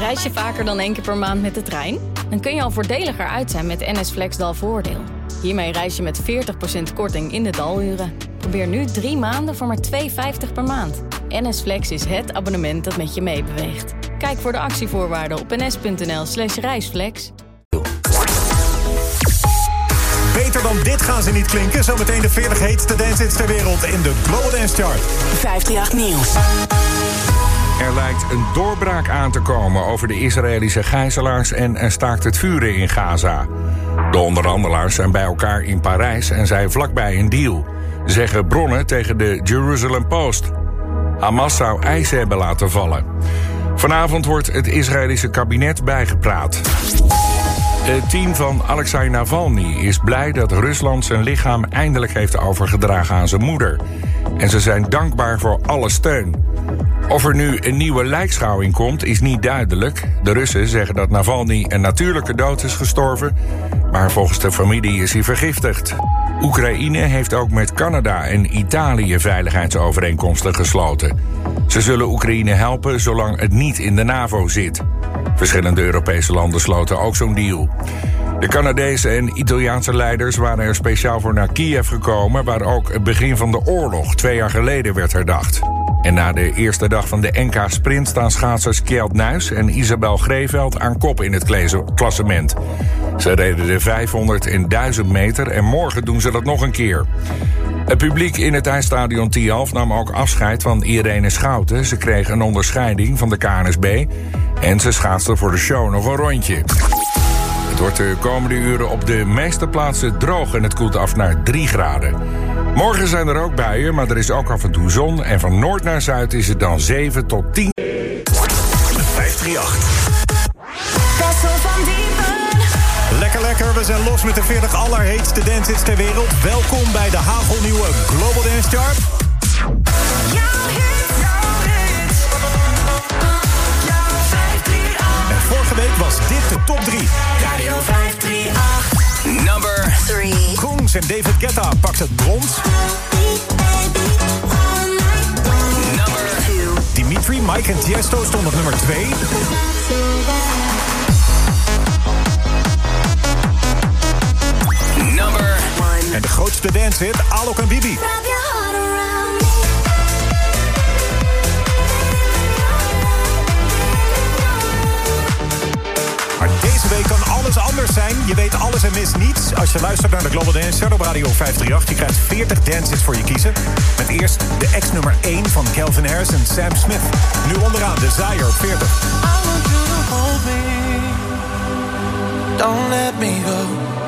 Reis je vaker dan één keer per maand met de trein? Dan kun je al voordeliger uit zijn met NS Flex Dalvoordeel. Hiermee reis je met 40% korting in de daluren. Probeer nu drie maanden voor maar 2,50 per maand. NS Flex is het abonnement dat met je meebeweegt. Kijk voor de actievoorwaarden op ns.nl slash reisflex. Beter dan dit gaan ze niet klinken. Zometeen de 40 heetste dancehits ter wereld in de Global Dance Chart. 538 Nieuws. Er lijkt een doorbraak aan te komen over de Israëlische gijzelaars en een staakt het vuren in Gaza. De onderhandelaars zijn bij elkaar in Parijs en zijn vlakbij een deal, zeggen bronnen tegen de Jerusalem Post. Hamas zou eisen hebben laten vallen. Vanavond wordt het Israëlische kabinet bijgepraat. Het team van Alexei Navalny is blij dat Rusland zijn lichaam eindelijk heeft overgedragen aan zijn moeder. En ze zijn dankbaar voor alle steun. Of er nu een nieuwe lijkschouwing komt, is niet duidelijk. De Russen zeggen dat Navalny een natuurlijke dood is gestorven, maar volgens de familie is hij vergiftigd. Oekraïne heeft ook met Canada en Italië veiligheidsovereenkomsten gesloten. Ze zullen Oekraïne helpen zolang het niet in de NAVO zit. Verschillende Europese landen sloten ook zo'n deal. De Canadese en Italiaanse leiders waren er speciaal voor naar Kiev gekomen, waar ook het begin van de oorlog twee jaar geleden werd herdacht. En na de eerste dag van de NK Sprint staan schaatsers Kjeld Nuis en Isabel Greeveld aan kop in het klassement. Ze reden de 500 en 1000 meter en morgen doen ze dat nog een keer. Het publiek in het ijsstadion Tialf nam ook afscheid van Irene Schouten. Ze kreeg een onderscheiding van de KNSB en ze schaatste voor de show nog een rondje. Het wordt de komende uren op de meeste plaatsen droog en het koelt af naar 3 graden. Morgen zijn er ook buien, maar er is ook af en toe zon. En van noord naar zuid is het dan 7 tot 10. 538. Lekker lekker, we zijn los met de 40 allerheetste dancehits ter wereld. Welkom bij de hagelnieuwe Global Dance Chart. Vorige week was dit de top 3. Radio 538. Number 3. Koens en David Guetta pakt het brons. number 2. Dimitri, Mike en Tiesto stond op nummer 2. number 1. En de grootste dancehit, Alok en Bibi. Week kan alles anders zijn. Je weet alles en mist niets. Als je luistert naar de Global Dance op Radio 538... je krijgt 40 dances voor je kiezen. Met eerst de ex-nummer 1 van Calvin Harris en Sam Smith. Nu onderaan Desire op 40. I want you to hold me. Don't let me go.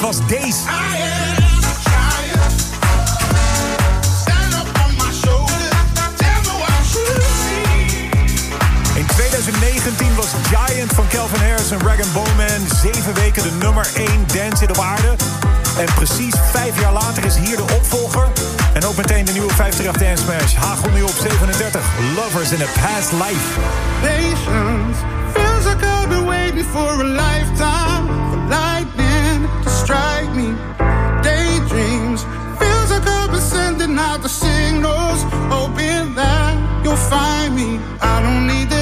Was deze. In 2019 was Giant van Calvin Harris en Rag Bowman zeven weken de nummer 1 dance in de waarde. En precies vijf jaar later is hier de opvolger. En ook meteen de nieuwe 50 Dance Smash. Hagel nu op 37. Lovers in a Past Life. Patience feels like I've been waiting a lifetime. For. strike me. Daydreams feels like I've been sending out the signals, hoping that you'll find me. I don't need.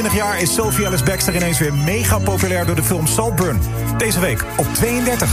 20 jaar is Sophie Ellis Baxter ineens weer mega populair door de film Saltburn. Deze week op 32.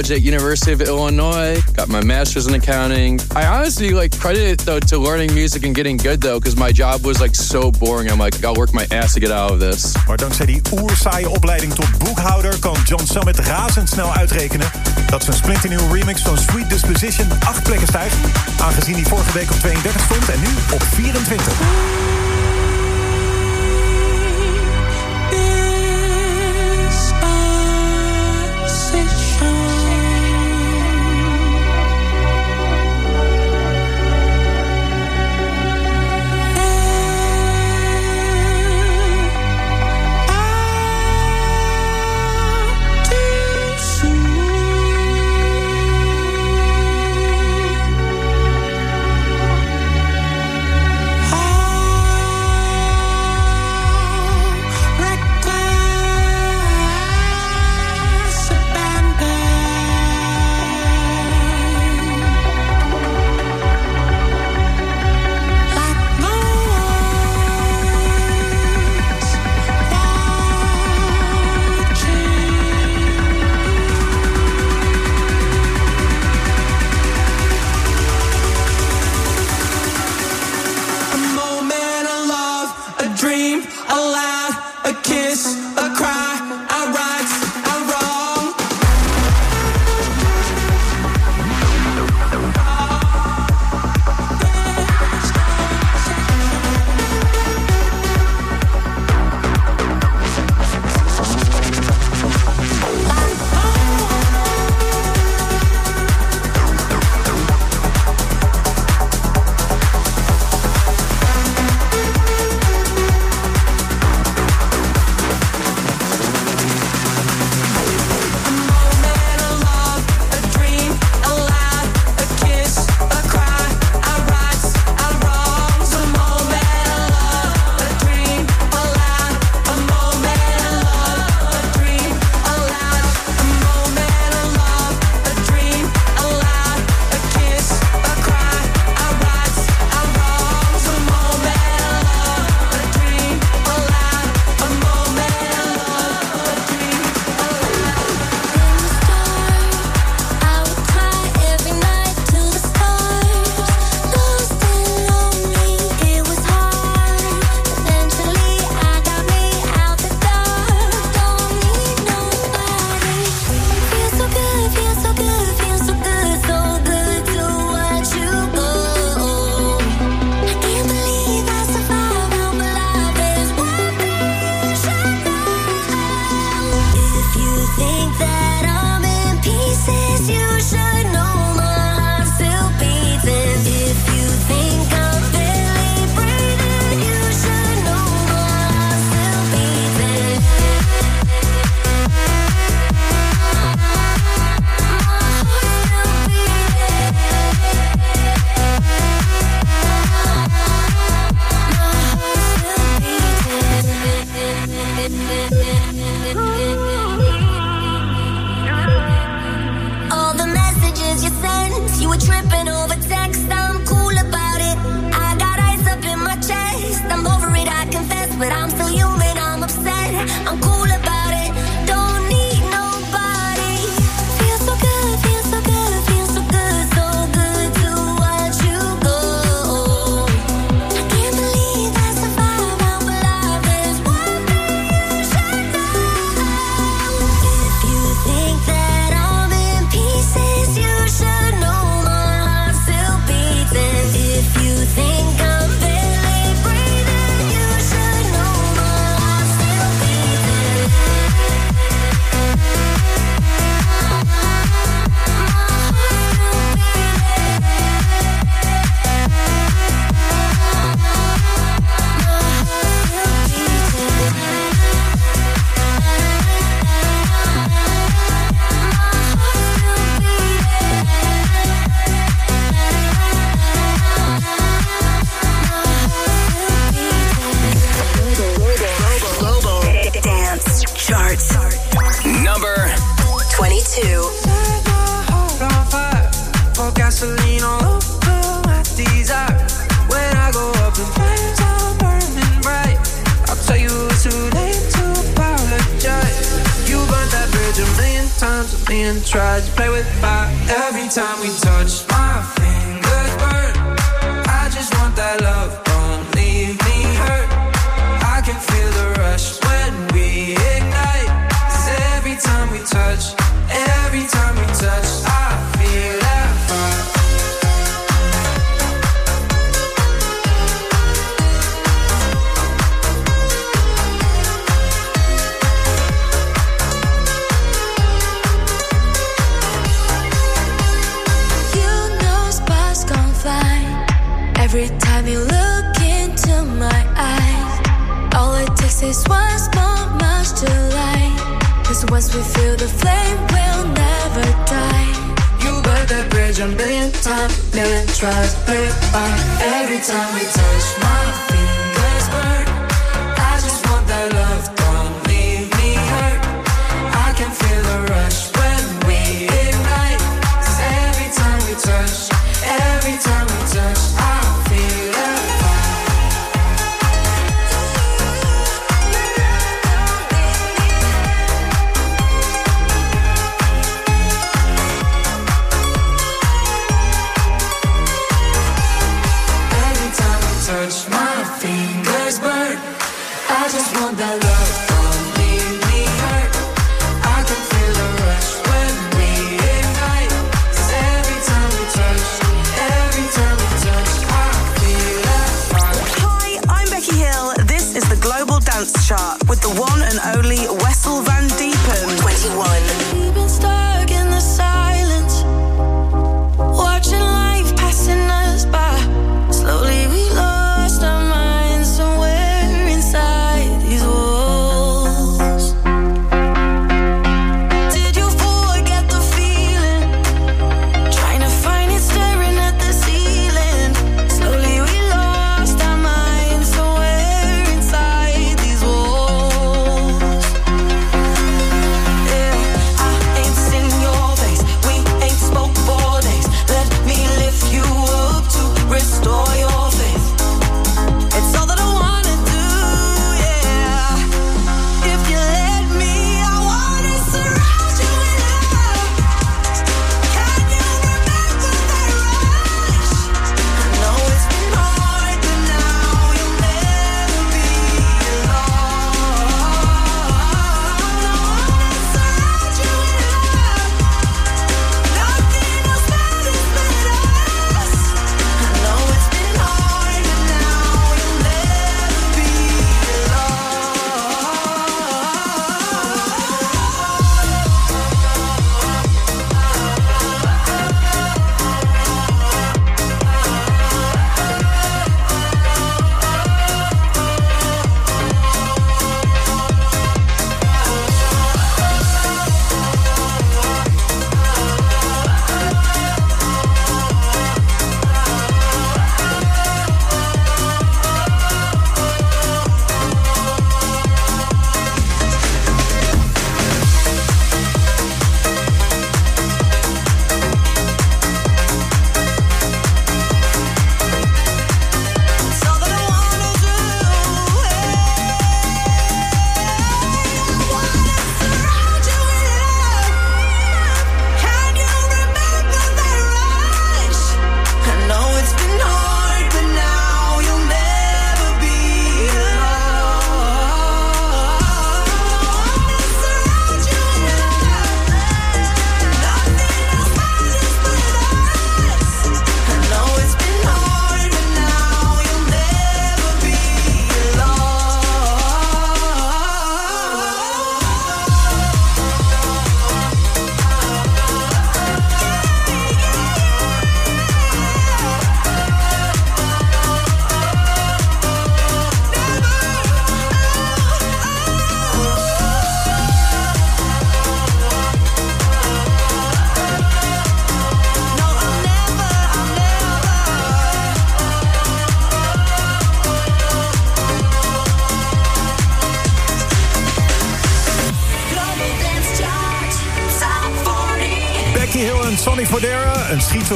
college at University of Illinois, got my master's in accounting. I honestly like credit it though to learning music and getting good though, because my job was like so boring. I'm like, I'll work my ass to get out of this. Maar dankzij die oersaaie opleiding tot boekhouder kan John Summit razendsnel uitrekenen dat zijn splinternieuwe remix van Sweet Disposition acht plekken stijgt, aangezien die vorige week op 32 stond en nu op 24.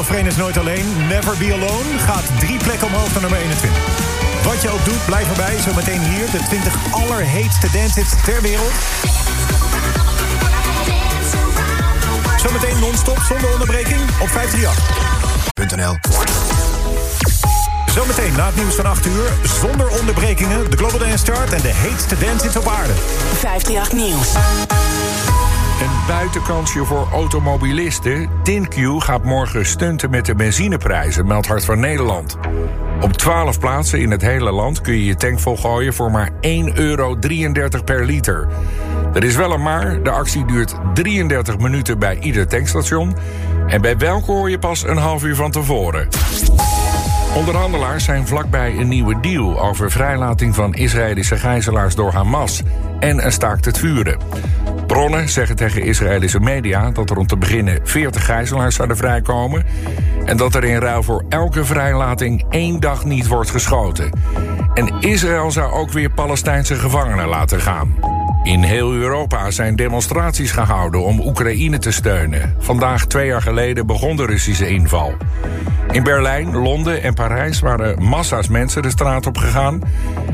Een schizofreen is nooit alleen. Never Be Alone gaat drie plekken omhoog naar nummer 21. Wat je ook doet, blijf erbij. Zometeen hier de 20 allerheetste dancehits ter wereld. Zometeen non-stop, zonder onderbreking, op 538.nl. Zometeen na het nieuws van 8 uur, zonder onderbrekingen... de Global Dance Chart en de heetste dance op aarde. 538 Nieuws. Buitenkansje voor automobilisten. TinQ gaat morgen stunten met de benzineprijzen, meldt Hart van Nederland. Op 12 plaatsen in het hele land kun je je tank volgooien voor maar 1,33 euro per liter. Er is wel een maar, de actie duurt 33 minuten bij ieder tankstation. En bij welke hoor je pas een half uur van tevoren. Onderhandelaars zijn vlakbij een nieuwe deal over vrijlating van Israëlische gijzelaars door Hamas en een staakt het vuren. Bronnen zeggen tegen Israëlische media dat er om te beginnen 40 gijzelaars zouden vrijkomen en dat er in ruil voor elke vrijlating één dag niet wordt geschoten. En Israël zou ook weer Palestijnse gevangenen laten gaan. In heel Europa zijn demonstraties gehouden om Oekraïne te steunen. Vandaag, twee jaar geleden, begon de Russische inval. In Berlijn, Londen en Parijs waren massa's mensen de straat op gegaan.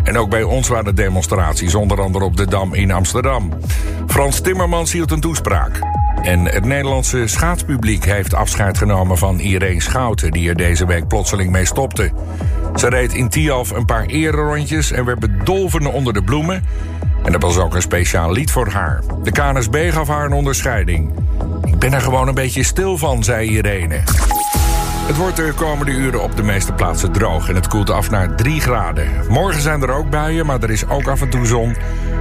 En ook bij ons waren demonstraties, onder andere op de Dam in Amsterdam. Frans Timmermans hield een toespraak. En het Nederlandse schaatspubliek heeft afscheid genomen van Irene Schouten... die er deze week plotseling mee stopte. Ze reed in Tialf een paar ererondjes en werd bedolven onder de bloemen... En er was ook een speciaal lied voor haar. De KNSB gaf haar een onderscheiding. Ik ben er gewoon een beetje stil van, zei Irene. Het wordt de komende uren op de meeste plaatsen droog en het koelt af naar 3 graden. Morgen zijn er ook buien, maar er is ook af en toe zon.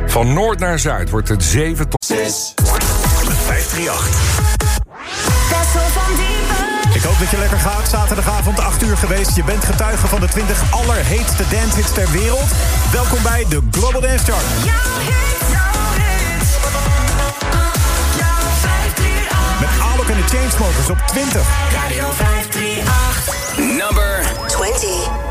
Van noord naar zuid wordt het 7 tot 6. 538. Ik hoop dat je lekker gaat. Zaterdagavond 8 uur geweest. Je bent getuige van de 20 allerheetste dancehits ter wereld. Welkom bij de Global Dance Chart. Met Alok en de Chainsmokers op 20. Radio 538. Number 20.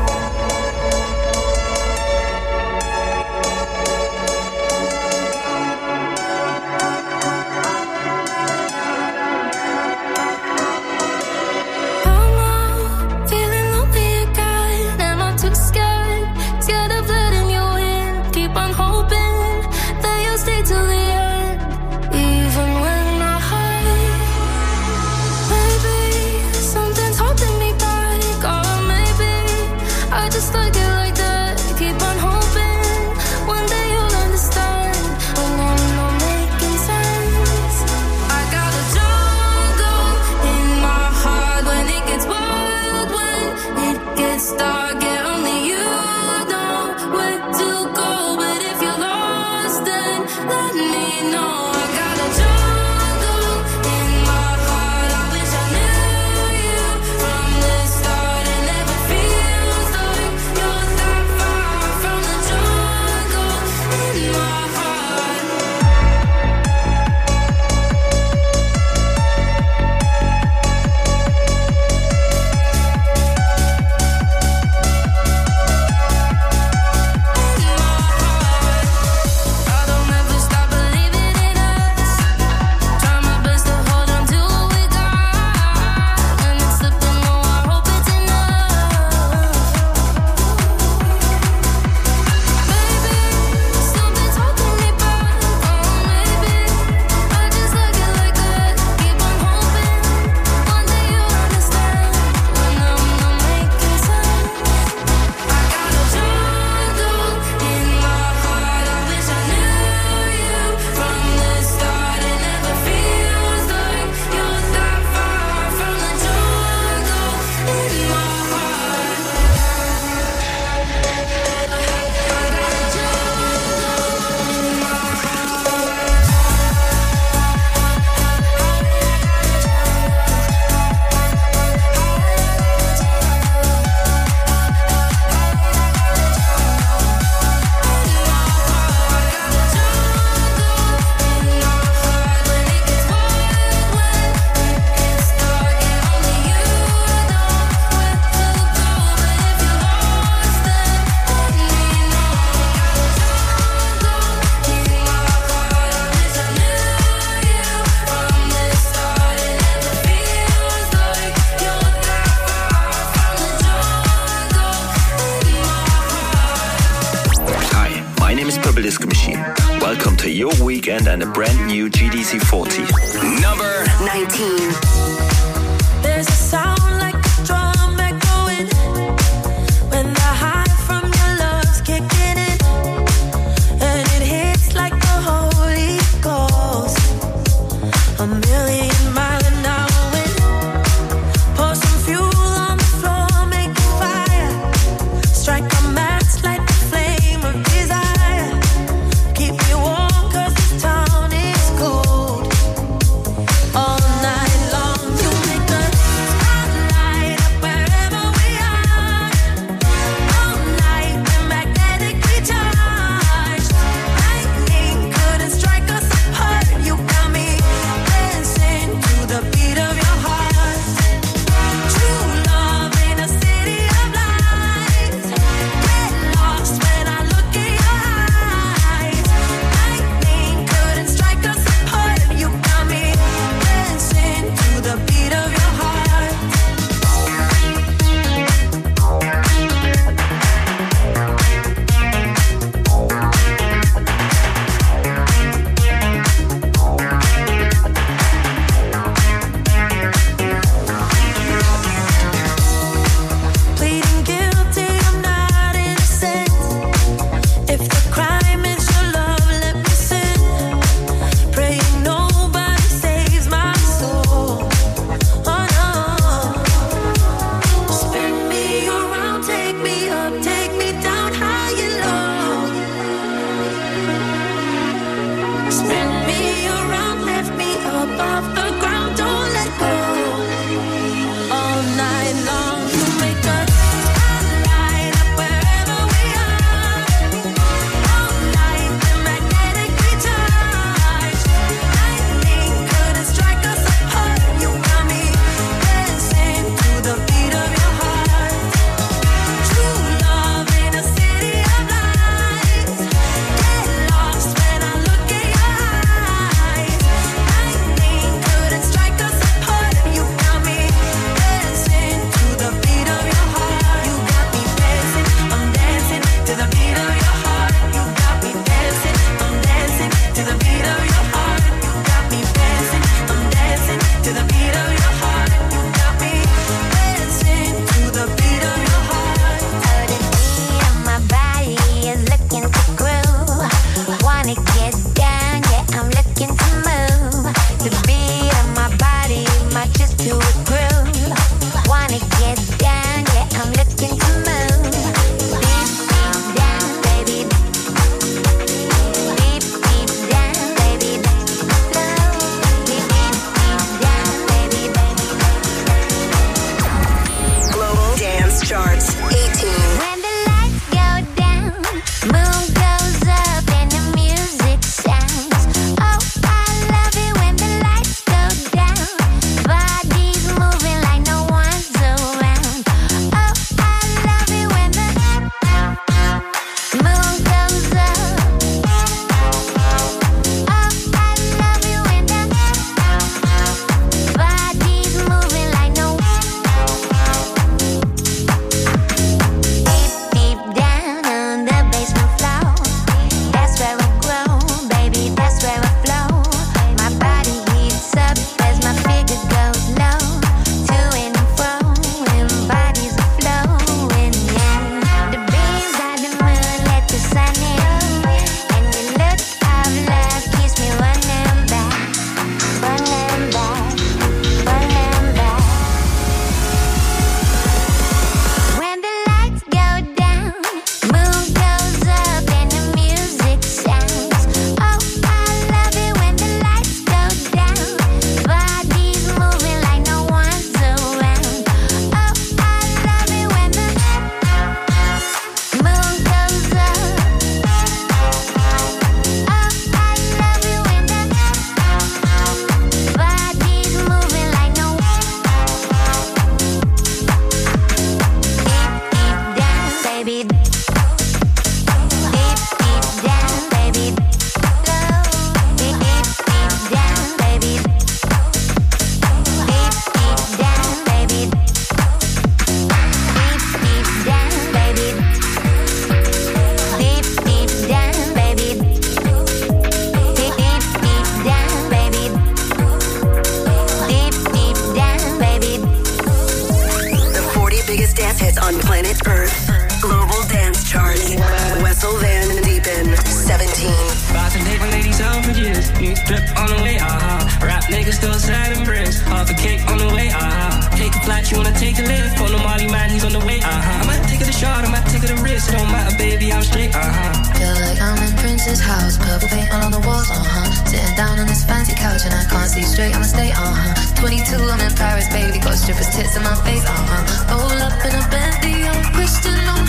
Niggas still and bricks. Half a cake on the way, uh-huh. Take a flight, you wanna take a lift. On the Molly man, he's on the way, uh-huh. I might take it a shot, I might take it a risk. It don't matter, baby, I'm straight, uh-huh. Feel like I'm in Prince's house, purple paint all on the walls, uh huh. Sitting down on this fancy couch and I can't see straight, I'ma stay, uh huh. 22, I'm in Paris, baby, got strippers' tits in my face, uh huh. Roll up in a Bentley, I'm Christian, I'm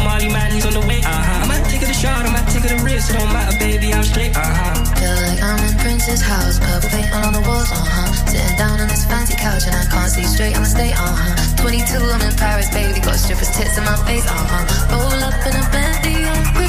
the Molly man, he's on the way, uh-huh. I might take it a shot, I might take it a risk. It don't matter, baby, I'm straight, uh-huh. Feel like I'm in Prince's house, purple paint all on the walls, uh huh. Sitting down on this fancy couch and I can't see straight, I'ma stay, uh huh. 22, I'm in Paris, baby, got strippers' tits in my face, uh huh. Roll up in a Bentley, I'm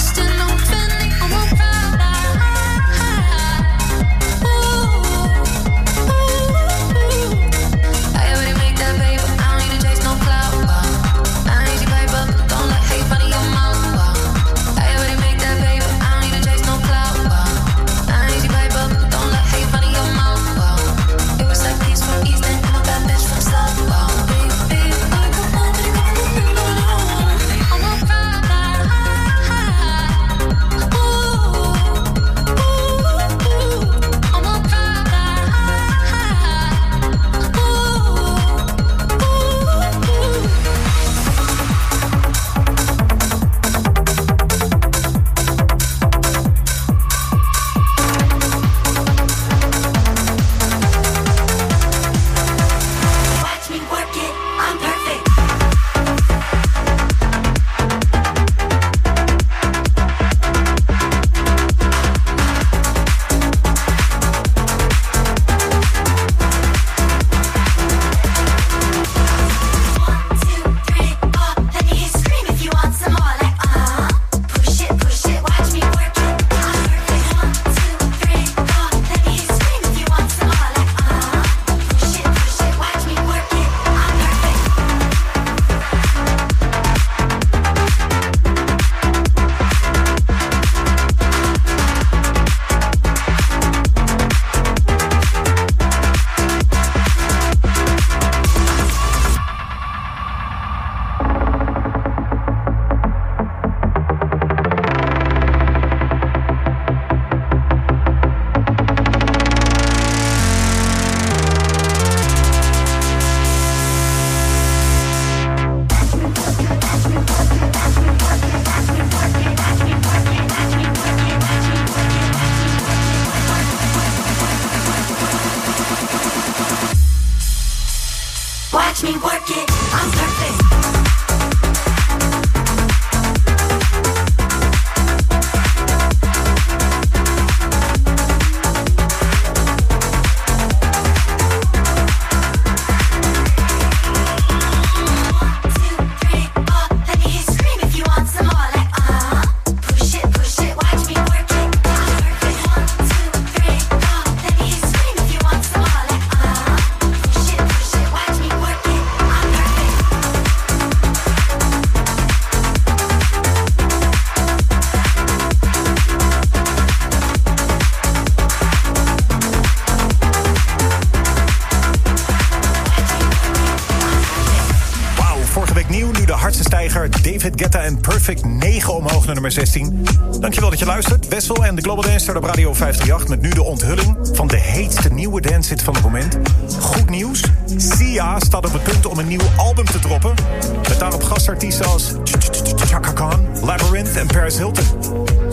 me work it, Wessel en de Global Dance Start op Radio 538... met nu de onthulling van de heetste nieuwe dancehit van het moment. Goed nieuws, Sia staat op het punt om een nieuw album te droppen... met daarop gastartiesten als Chaka Khan, Labyrinth en Paris Hilton.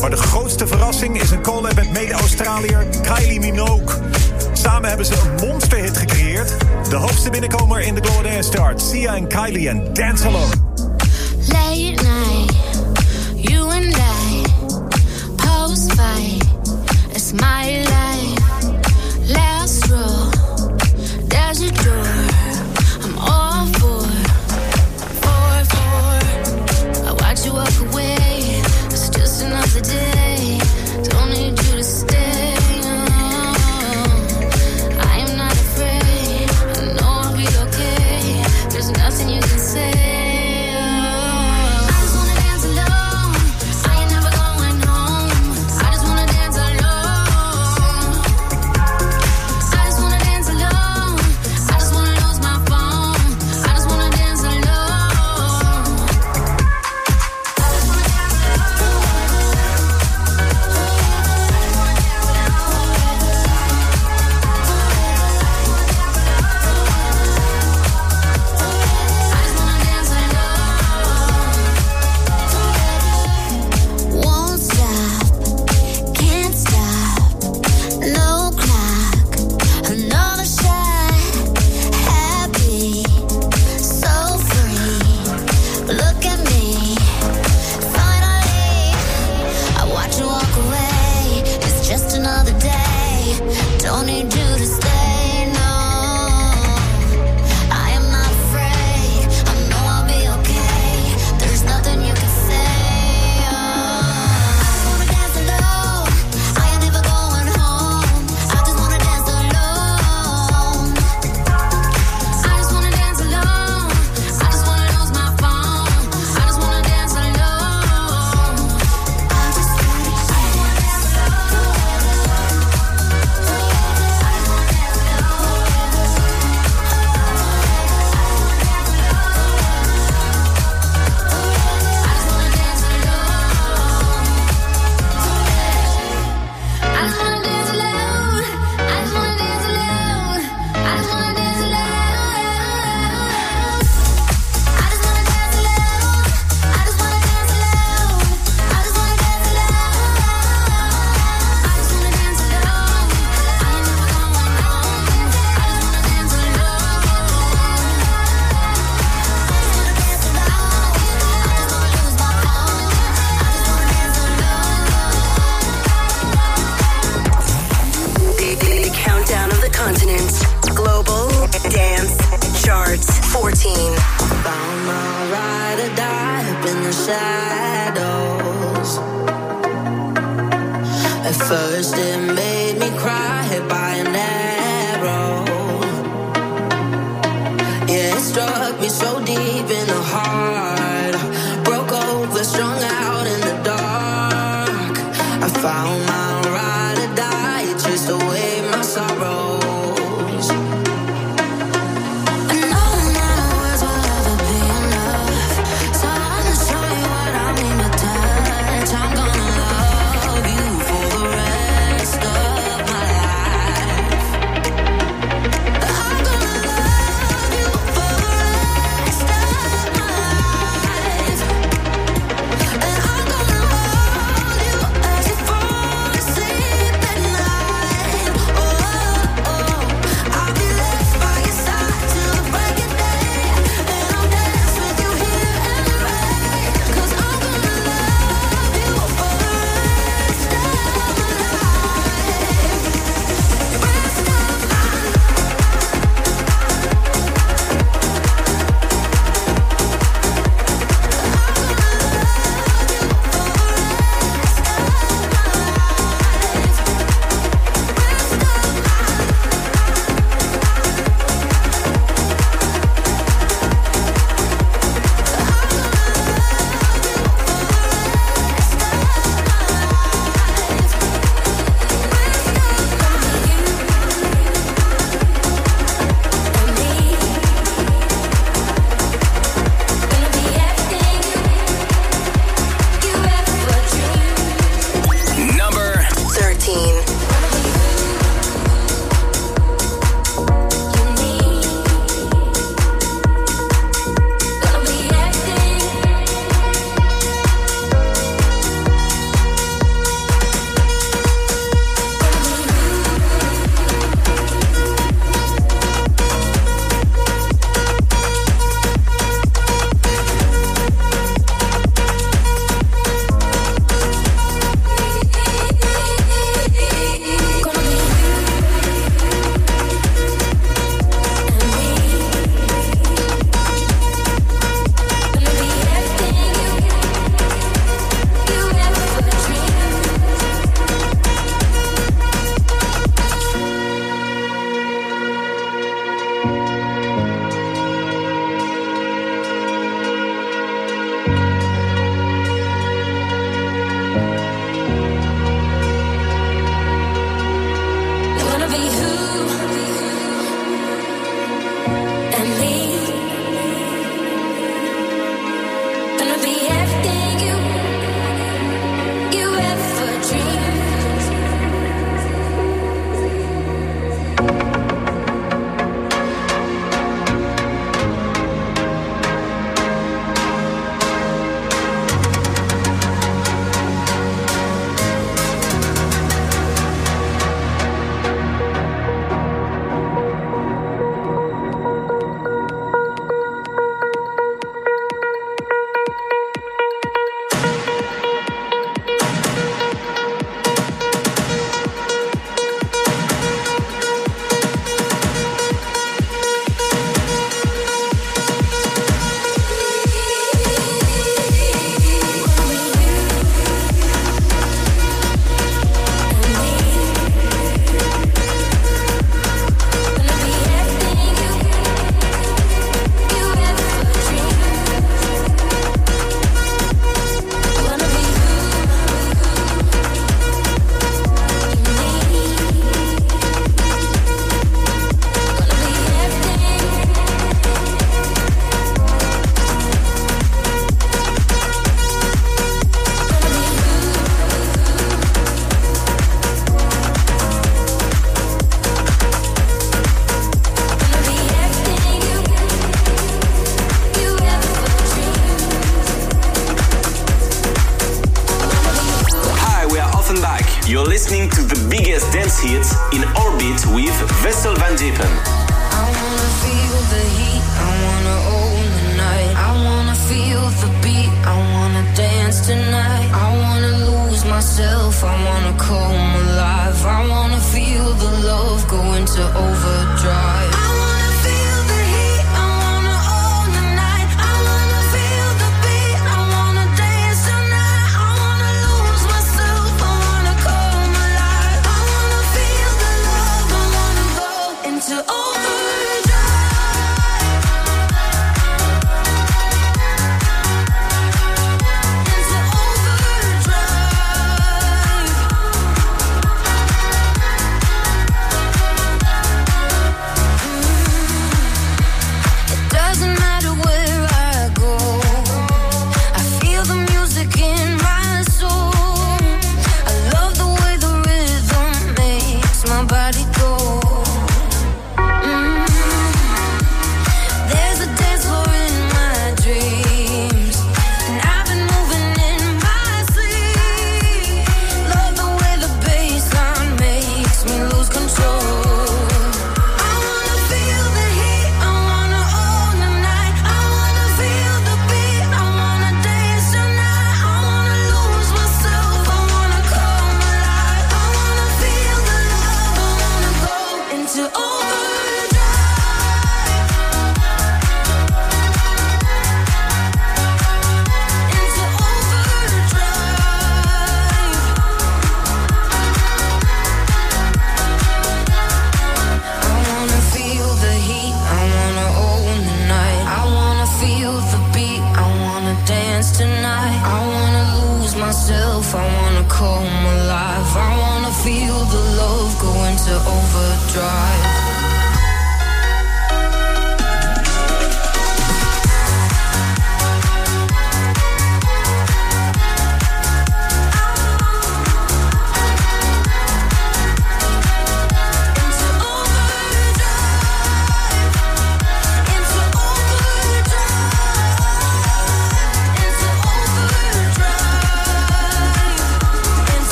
Maar de grootste verrassing is een collab met mede-Australiër Kylie Minogue... Samen hebben ze een monsterhit gecreëerd. De hoogste binnenkomer in de Global Dance Chart. Sia en Kylie en Dance Alone.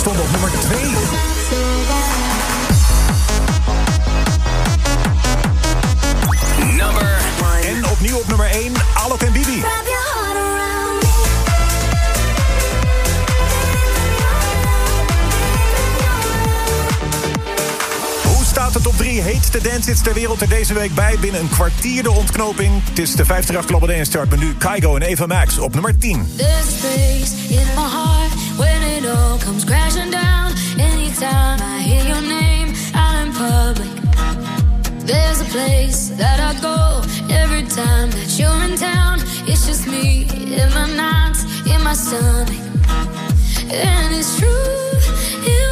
stond op nummer 2. En opnieuw op nummer 1, Alok en Bibi. Hoe staat het op 3 heetste dancehits ter wereld er deze week bij? Binnen een kwartier de ontknoping. Het is de 50 Club en start met nu Kaigo en Eva Max op nummer 10. place that I go every time that you're in town. It's just me in my nights, in my stomach. And it's true. It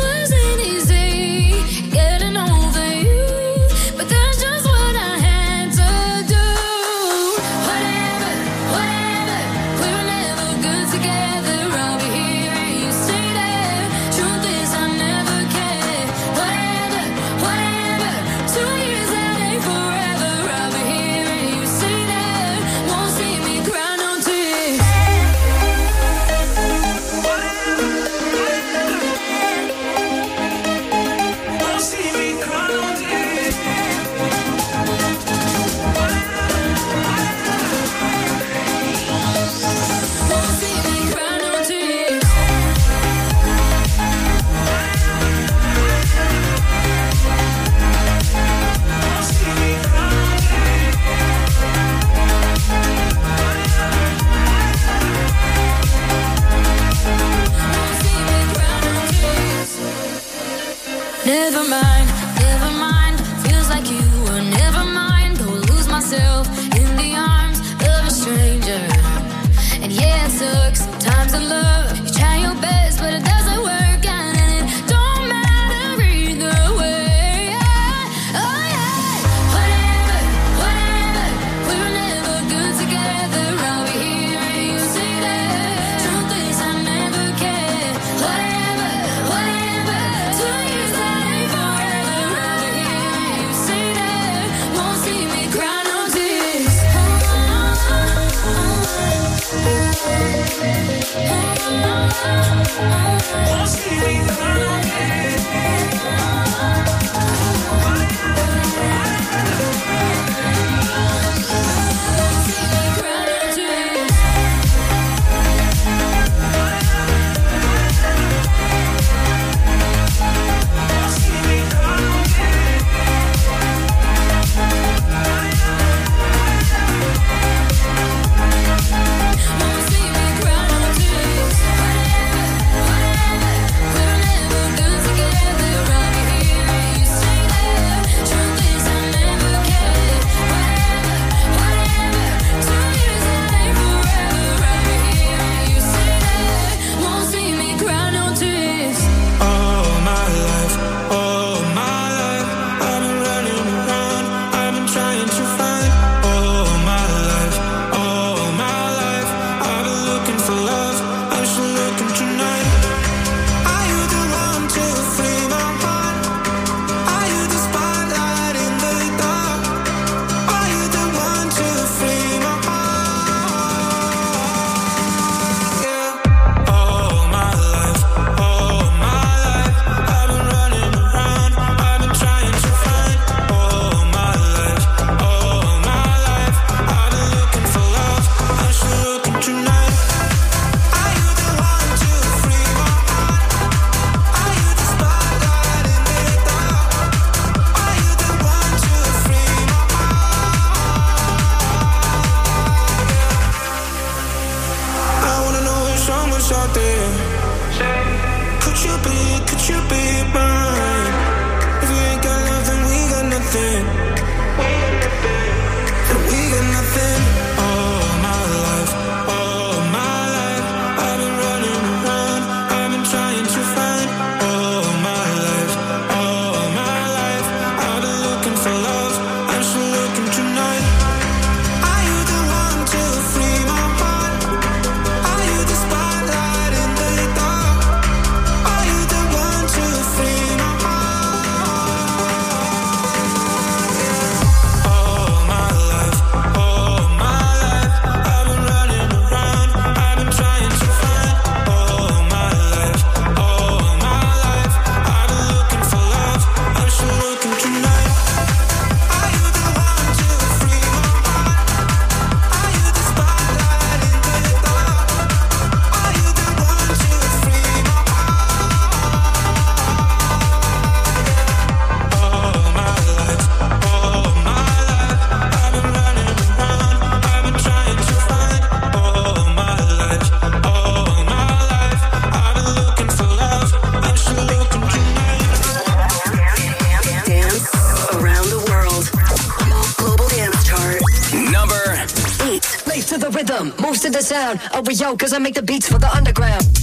sound. Oh, but yo, cause I make the beats for the underground.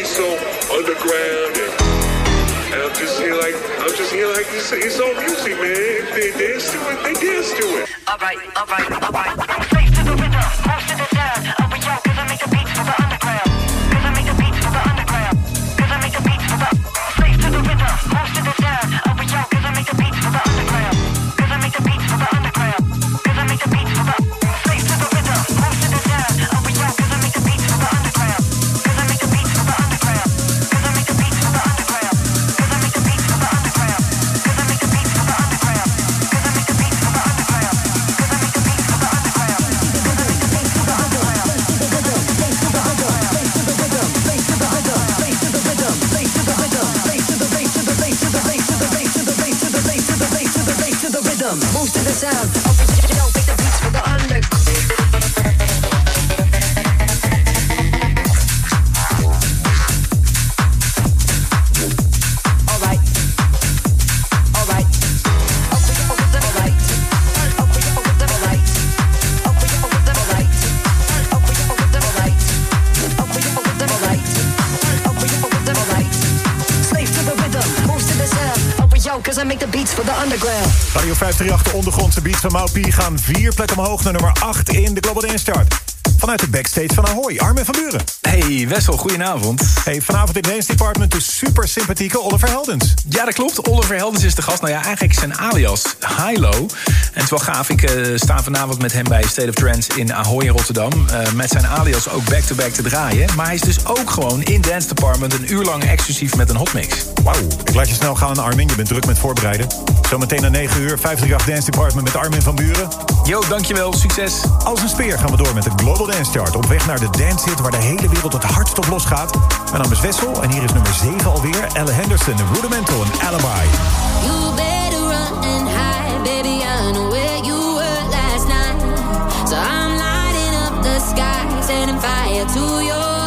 Be so underground, and, and I'm just here like I'm just here like it's, it's all music, man. They dance to it, they dance to it. Alright, alright, alright. Face to the van Maupie gaan vier plekken omhoog naar nummer 8 in de Global Dance Chart. Vanuit de backstage van Ahoy, Armin van Buren. Hey Wessel, goedenavond. Hey, vanavond in Dance Department de super sympathieke Oliver Heldens. Ja, dat klopt. Oliver Heldens is de gast. Nou ja, eigenlijk zijn alias Hilo. En het is wel gaaf. Ik eh, sta vanavond met hem bij State of Trance in Ahoy in Rotterdam. eh, met zijn alias ook back-to-back te draaien. Maar hij is dus ook gewoon in Dance Department een uur lang exclusief met een hotmix. Wauw, ik laat je snel gaan, Armin. Je bent druk met voorbereiden. Zometeen na 9 uur, 538 Dance Department met Armin van Buren. Yo, dankjewel. Succes. Als een speer gaan we door met de Global Dance Chart. Op weg naar de dance hit waar de hele wereld het hardst op losgaat. Mijn naam is Wessel en hier is nummer 7 alweer. Ella Henderson, Rudimental en Alibi. You better run and hide, baby. I know where you were last night. So I'm lighting up the sky, setting fire to your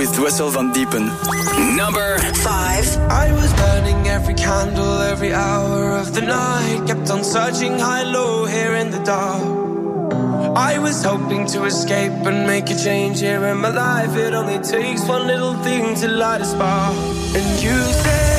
with Wessel van Diepen. Number five. I was burning every candle, every hour of the night. Kept on searching high, low, here in the dark. I was hoping to escape and make a change here in my life. It only takes one little thing to light a spark. And you said.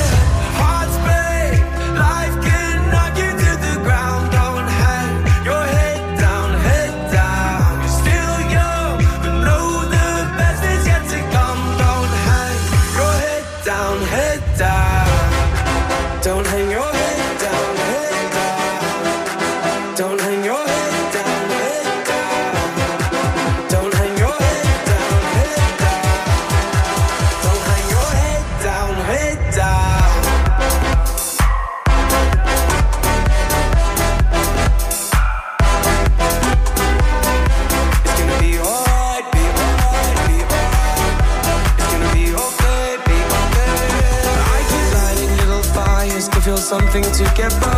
nothing to get by.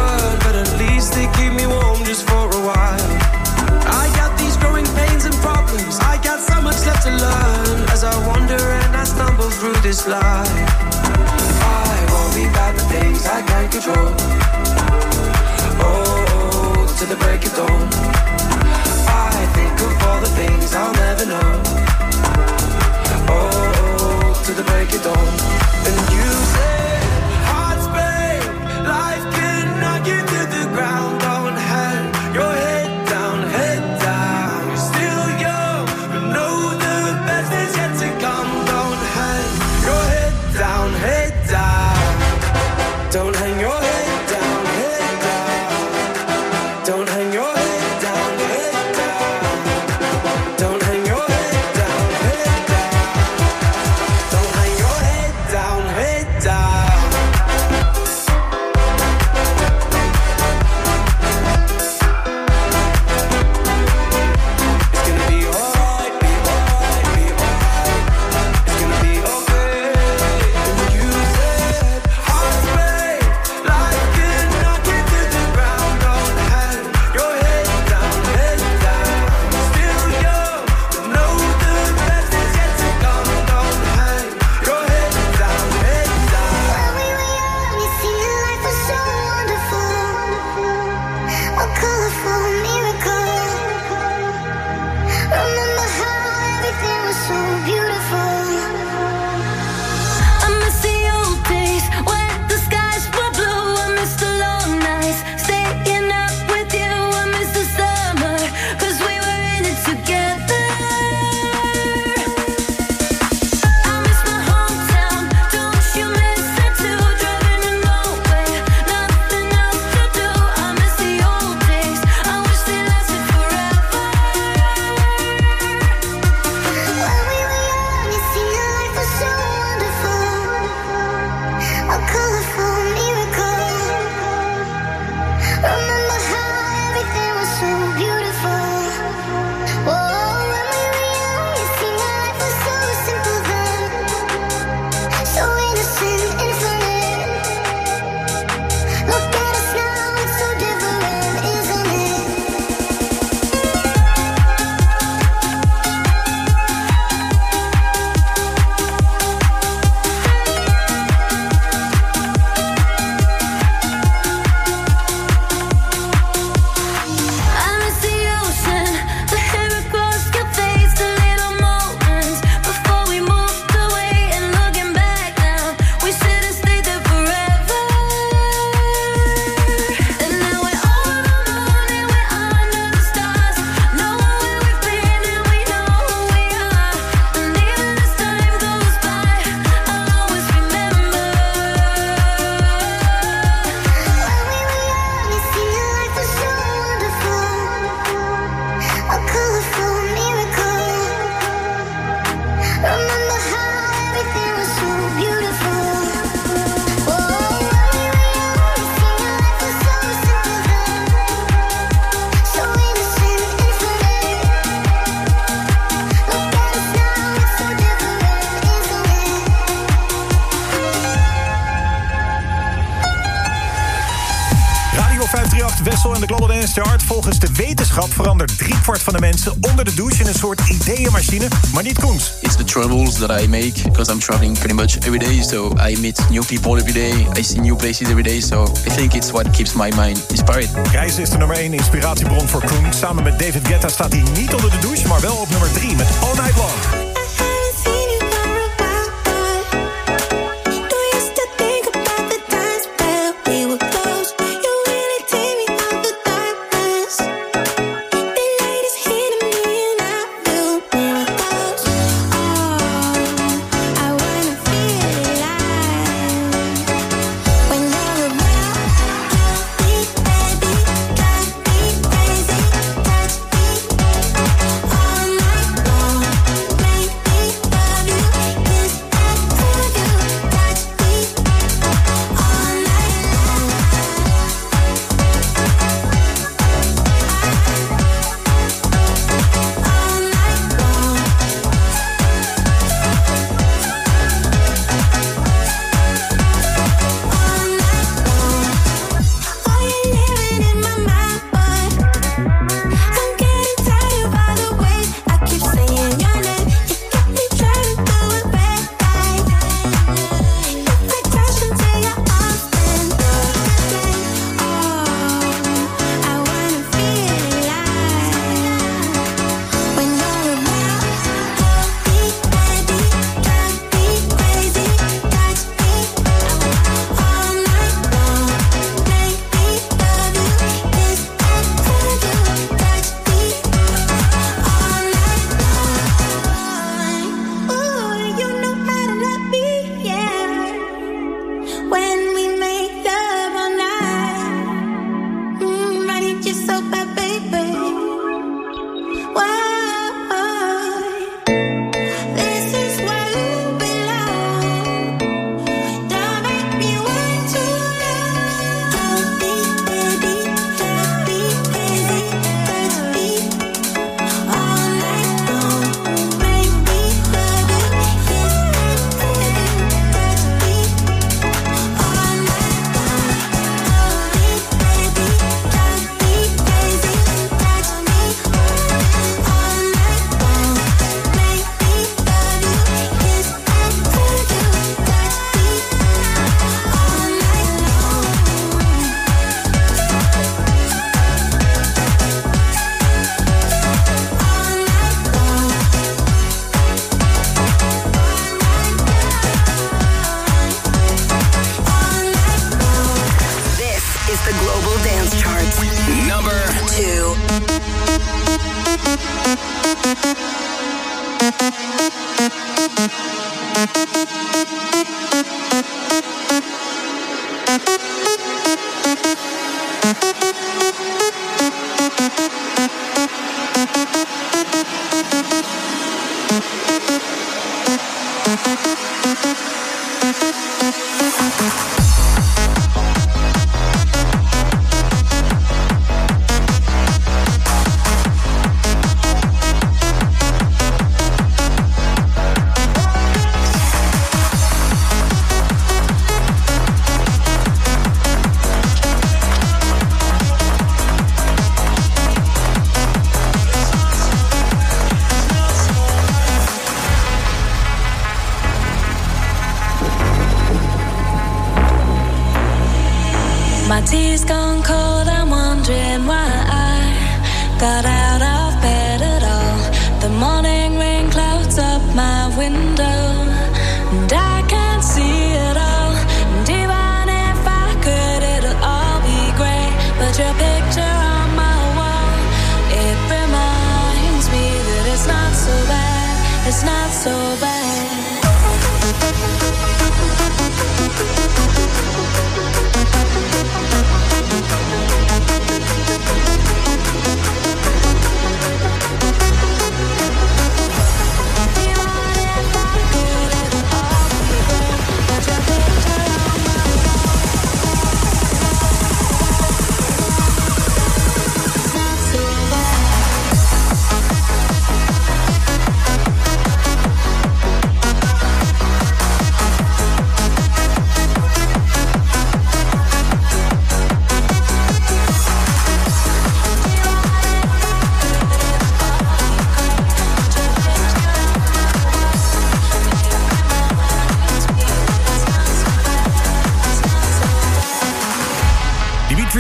tools that I make because I'm traveling pretty much every day. So I meet new people every day. I see new places every day. So I think it's what keeps my mind inspired. Reizen is de nummer 1 inspiratiebron voor Koen. Samen met David Guetta staat hij niet onder de douche, maar wel op nummer 3 met All Night Long.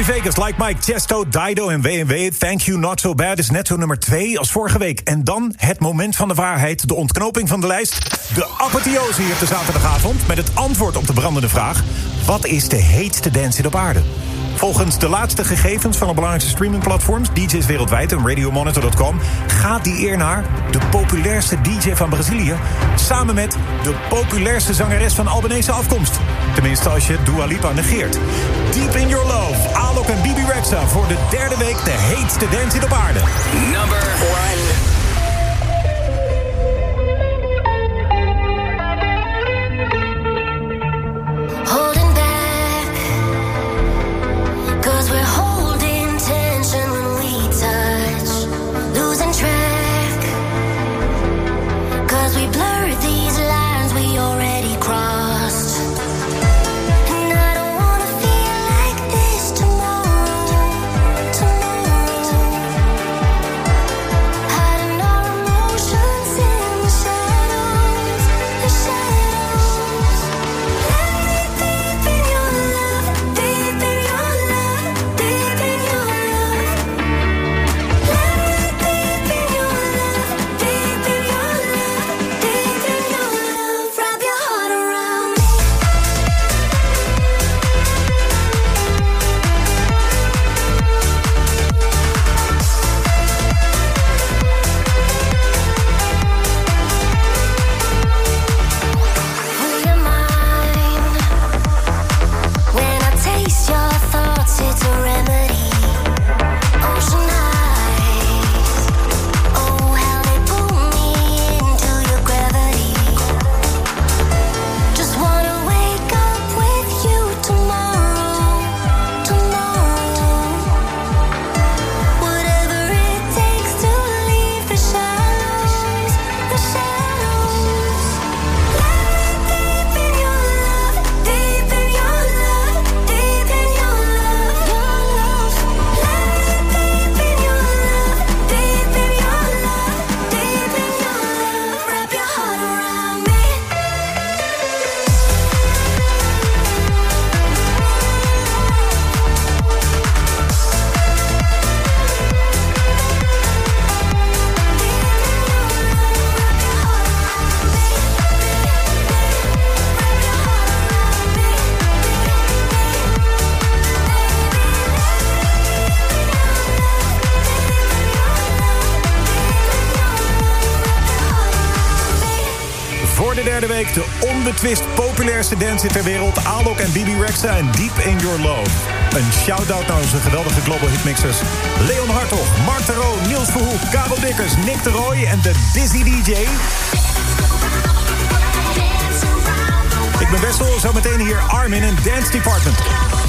Vegas, Like Mike, Chesto, Dido en WW. Thank You Not So Bad is net zo nummer 2 als vorige week. En dan het moment van de waarheid, de ontknoping van de lijst. De apotheose hier op de zaterdagavond met het antwoord op de brandende vraag... wat is de heetste dance op aarde? Volgens de laatste gegevens van de belangrijkste streamingplatforms... DJ's wereldwijd en radiomonitor.com... gaat die eer naar de populairste DJ van Brazilië... samen met de populairste zangeres van Albanese afkomst. Tenminste als je Dua Lipa negeert. Deep in Your Love, Snoop en Bibi Rexa voor de derde week de heetste dance in de baarden. Number 1. Onbetwist populairste dancer ter wereld... Alok en Bibi Rexha en Deep in Your Love. Een shout-out naar onze geweldige global hitmixers... Leon Hartog, Mark Tarot, Niels Verhoek, Karel Dikkers, Nick de Rooij en de Dizzy DJ. Ik ben Wessel, zometeen hier Armin in Dance Department.